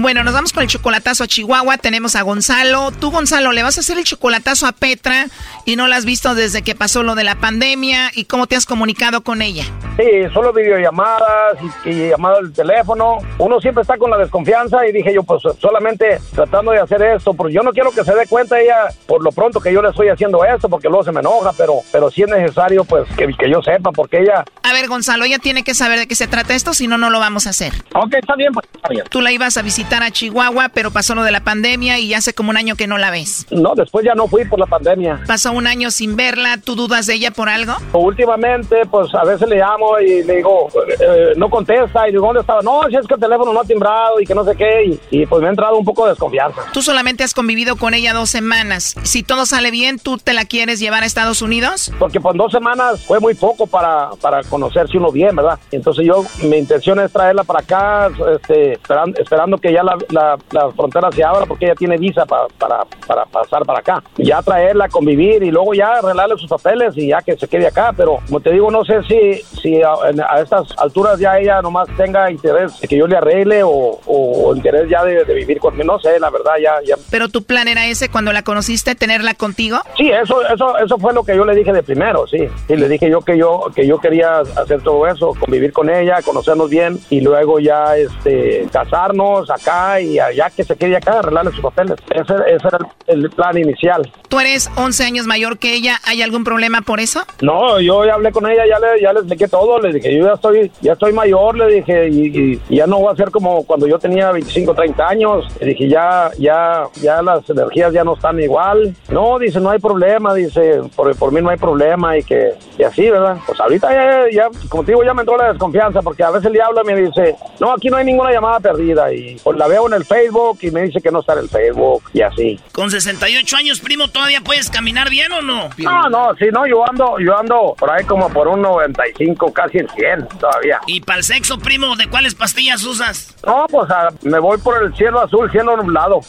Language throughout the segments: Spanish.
Bueno, nos vamos con el chocolatazo a Chihuahua. Tenemos a Gonzalo. Tú, Gonzalo, le vas a hacer el chocolatazo a Petra y no la has visto desde que pasó lo de la pandemia. ¿Y cómo te has comunicado con ella? Sí, solo videollamadas y, y llamadas al teléfono. Uno siempre está con la desconfianza y dije yo, pues solamente tratando de hacer esto, porque yo no quiero que se dé cuenta ella por lo pronto que yo le estoy haciendo esto, porque luego se me enoja, pero, pero sí es necesario pues que yo sepa, porque ella... A ver, Gonzalo, ella tiene que saber de qué se trata esto, si no, no lo vamos a hacer. Ok, está bien, pues está bien. Tú la ibas a visitar a Chihuahua, pero pasó lo de la pandemia y hace como un año que no la ves. No, después ya no fui por la pandemia. Pasó un año sin verla, ¿tú dudas de ella por algo? Últimamente, pues a veces le llamo y le digo, eh, no contesta, y digo, ¿dónde estaba? No, si es que el teléfono no ha timbrado y que no sé qué, y, y, pues me ha entrado un poco de desconfianza. Tú solamente has convivido con ella dos semanas. Si todo sale bien, ¿tú te la quieres llevar a Estados Unidos? Porque pues dos semanas fue muy poco para, para conocerse uno bien, ¿verdad? Entonces yo, mi intención es traerla para acá, este, esperando, esperando que ya la, la, la frontera se abra, porque ella tiene visa pa, para, para pasar para acá. Ya traerla, convivir y luego ya arreglarle sus papeles y ya que se quede acá, pero como te digo, no sé si, si a, a estas alturas ya ella nomás tenga interés de que yo le arregle o, o interés ya de, de, vivir conmigo, no sé, la verdad ya, ya. Pero tu plan era ese cuando la conociste, tenerla contigo? Sí, eso, eso, eso fue lo que yo le dije de primero, sí. Sí, le dije yo que yo, que yo quería hacer todo eso, convivir con ella, conocernos bien y luego ya este casarnos acá y allá que se quede acá, arreglarle sus papeles. Ese, ese era el, el, plan inicial. ¿Tú eres 11 años mayor que ella? ¿Hay algún problema por eso? No, yo ya hablé con ella, ya le, ya le expliqué todo, le dije, yo ya estoy, ya estoy mayor, le dije, y, y, ya no va a ser como cuando yo tenía 25, 30 años. Le dije, ya, ya, ya las energías ya no están igual. No, dice, no hay problema, dice, por, por mí no hay problema y que, y así, ¿verdad? Pues ahorita ya, ya, como te digo, ya me entró la desconfianza porque a veces le habla y me dice, no, aquí no hay ninguna llamada perdida y pues la veo en el Facebook y me dice que no está en el Facebook y así. Con 68 años, primo, ¿todavía puedes caminar bien o no? No, no, sí, no, yo ando, yo ando por ahí como por un 95, casi en 100 todavía. ¿Y para el sexo, primo, de cuáles pastillas usas? No, pues a, me voy por el cielo azul, cielo nublado.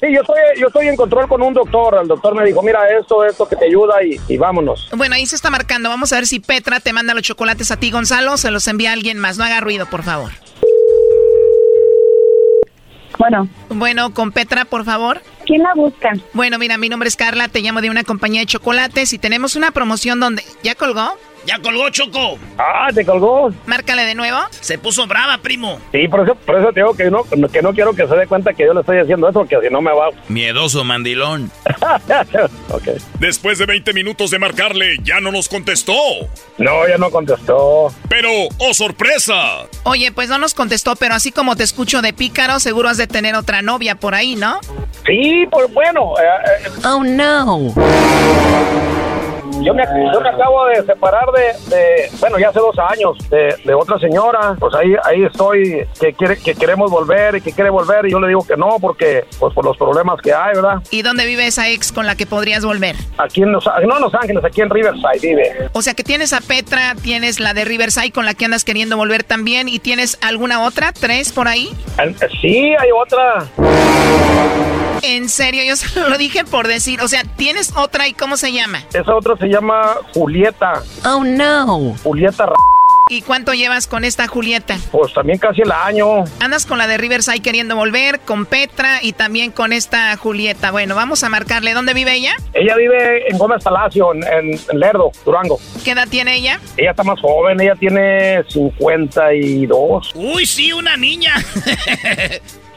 Sí, yo estoy, yo estoy en control con un doctor. El doctor me dijo, mira, esto, esto que te ayuda y, y, vámonos. Bueno, ahí se está marcando. Vamos a ver si Petra te manda los chocolates a ti, Gonzalo, se los envía a alguien más. No haga ruido, por favor. Bueno. Bueno, con Petra, por favor. ¿Quién la busca? Bueno, mira, mi nombre es Carla, te llamo de una compañía de chocolates y tenemos una promoción donde... ¿Ya colgó? ¡Ya colgó, Choco! ¡Ah, te colgó! Márcale de nuevo. Se puso brava, primo. Sí, por eso, por eso te digo que no, que no quiero que se dé cuenta que yo le estoy haciendo eso, porque si no me va... Miedoso mandilón. okay. Después de 20 minutos de marcarle, ya no nos contestó. No, ya no contestó. Pero, ¡oh, sorpresa! Oye, pues no nos contestó, pero así como te escucho de pícaro, seguro has de tener otra novia por ahí, ¿no? Sí, pues bueno. Eh, eh. Oh, no. Yo me, yo me, acabo de separar de, de, bueno, ya hace dos años, de, de, otra señora. Pues ahí, ahí estoy, que quiere, que queremos volver y que quiere volver. Y yo le digo que no, porque, pues por los problemas que hay, ¿verdad? ¿Y dónde vive esa ex con la que podrías volver? Aquí en Los, no en Los Ángeles, aquí en Riverside vive. O sea que tienes a Petra, tienes la de Riverside con la que andas queriendo volver también. ¿Y tienes alguna otra? ¿Tres por ahí? Sí, hay otra. En serio, yo solo lo dije por decir. O sea, ¿tienes otra y cómo se llama? Esa otra se llama Julieta. Oh, no. Julieta ¿Y cuánto llevas con esta Julieta? Pues también casi el año. Andas con la de Riverside queriendo volver, con Petra y también con esta Julieta. Bueno, vamos a marcarle. ¿Dónde vive ella? Ella vive en Gómez Palacio, en, en, en Lerdo, Durango. ¿Qué edad tiene ella? Ella está más joven, ella tiene 52. Uy, sí, una niña.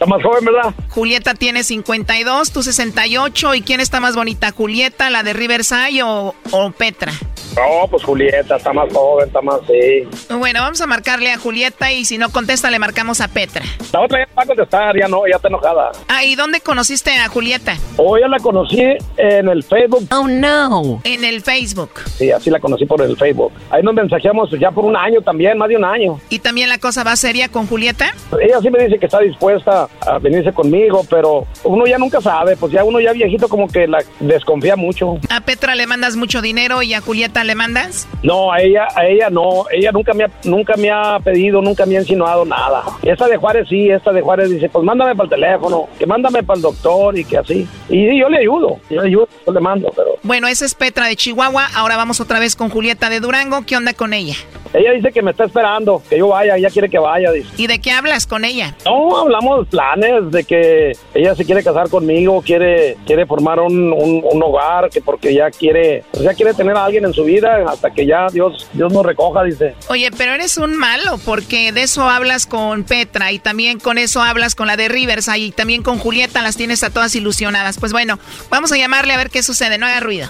Está más joven, ¿verdad? Julieta tiene 52, tú 68. ¿Y quién está más bonita, Julieta, la de Riverside o, o Petra? No, pues Julieta está más joven, está más, sí. Bueno, vamos a marcarle a Julieta y si no contesta le marcamos a Petra. La otra ya va a contestar, ya no, ya está enojada. Ah, ¿y dónde conociste a Julieta? Hoy ya la conocí en el Facebook. Oh, no. En el Facebook. Sí, así la conocí por el Facebook. Ahí nos mensajeamos ya por un año también, más de un año. ¿Y también la cosa va seria con Julieta? Ella sí me dice que está dispuesta a venirse conmigo, pero uno ya nunca sabe, pues ya uno ya viejito como que la desconfía mucho. ¿A Petra le mandas mucho dinero y a Julieta le mandas? No, a ella, a ella no, ella nunca me ha, nunca me ha pedido, nunca me ha insinuado nada. Esta de Juárez sí, esta de Juárez dice, pues mándame para el teléfono, que mándame para el doctor y que así. Y yo le ayudo, yo le ayudo, yo le mando, pero... Bueno, esa es Petra de Chihuahua, ahora vamos otra vez con Julieta de Durango, ¿qué onda con ella? Ella dice que me está esperando, que yo vaya, ella quiere que vaya, dice. ¿Y de qué hablas con ella? No, hablamos planes de que ella se quiere casar conmigo, quiere quiere formar un, un, hogar, que porque ya quiere, pues ya quiere tener a alguien en su vida hasta que ya Dios Dios nos recoja, dice. Oye, pero eres un malo porque de eso hablas con Petra y también con eso hablas con la de Rivers y también con Julieta las tienes a todas ilusionadas. Pues bueno, vamos a llamarle a ver qué sucede, no haga ruido.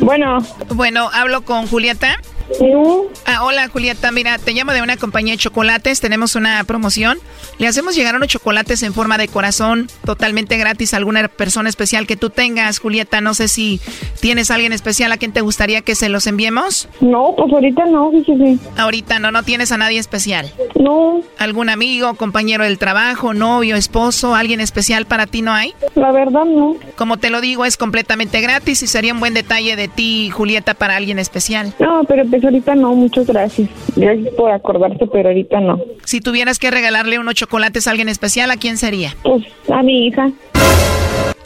Bueno. Bueno, hablo con Julieta. Ah, hola Julieta, mira, te llamo de una compañía de chocolates, tenemos una promoción. Le hacemos llegar unos chocolates en forma de corazón, totalmente gratis a alguna persona especial que tú tengas, Julieta. No sé si tienes alguien especial a quien te gustaría que se los enviemos. No, pues ahorita no, fíjese. Ahorita no, no tienes a nadie especial. No. ¿Algún amigo, compañero del trabajo, novio, esposo, alguien especial para ti no hay? La verdad no. Como te lo digo, es completamente gratis y sería un buen detalle de ti, Julieta, para alguien especial. No, pero pues ahorita no, muchas gracias. Gracias por acordarse, pero ahorita no. Si tuvieras que regalarle unos chocolates a alguien especial, ¿a quién sería? Pues a mi hija.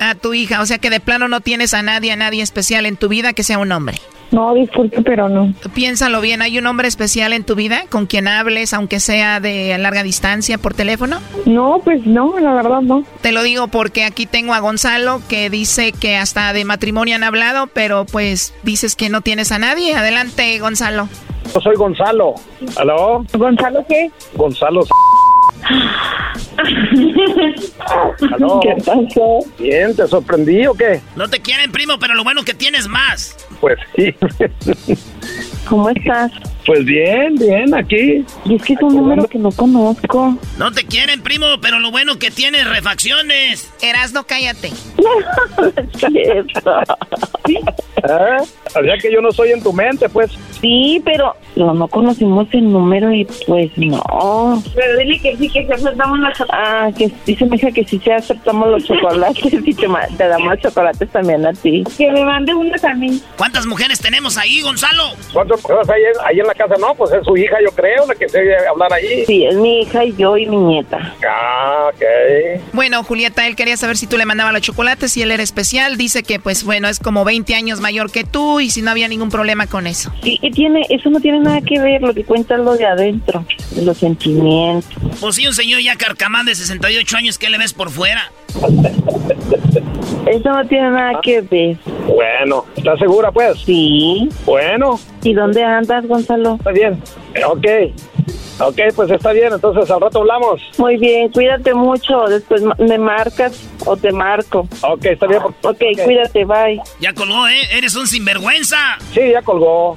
A tu hija, o sea que de plano no tienes a nadie, a nadie especial en tu vida que sea un hombre. No, disculpe, pero no. Piénsalo bien, ¿hay un hombre especial en tu vida con quien hables, aunque sea de larga distancia por teléfono? No, pues no, la verdad no. Te lo digo porque aquí tengo a Gonzalo que dice que hasta de matrimonio han hablado, pero pues dices que no tienes a nadie. Adelante, Gonzalo. Yo soy Gonzalo. ¿Aló? ¿Gonzalo qué? Gonzalo. ¿Qué pasó? Bien, ¿te sorprendí o qué? No te quieren, primo, pero lo bueno que tienes más. Pues sí. ¿Cómo estás? Pues bien, bien, aquí. Y es que es un número que no conozco. No te quieren, primo, pero lo bueno que tienes refacciones. Erasno, cállate. ¿Eh? O sea que yo no soy en tu mente, pues. Sí, pero no, no conocimos el número y pues no. Pero dile que sí, que se aceptamos los chocolates. Ah, que dice mi hija que sí se aceptamos los chocolates y te, te damos chocolates también a ti. Que me mande uno también. ¿Cuántas mujeres tenemos ahí, Gonzalo? ¿Cuántas mujeres hay ahí en la casa? No, pues es su hija, yo creo, la que se debe hablar ahí. Sí, es mi hija y yo y mi nieta. Ah, ok. Bueno, Julieta, él quería saber si tú le mandabas los chocolates, si él era especial. Dice que, pues bueno, es como 20 años mayor que tú y si no había ningún problema con eso. Sí, tiene, eso no tiene nada que ver, lo que cuenta es lo de adentro, de los sentimientos. Pues sí, un señor ya carcamán de 68 años, ¿qué le ves por fuera? Eso no tiene nada que ver. Bueno, ¿estás segura, pues? Sí. Bueno. ¿Y dónde andas, Gonzalo? Está bien. Ok. Ok, pues está bien, entonces al rato hablamos. Muy bien, cuídate mucho, después me marcas o te marco. Ok, está bien. Ok, cuídate, bye. Ya colgó, ¿eh? Eres un sinvergüenza. Sí, ya colgó.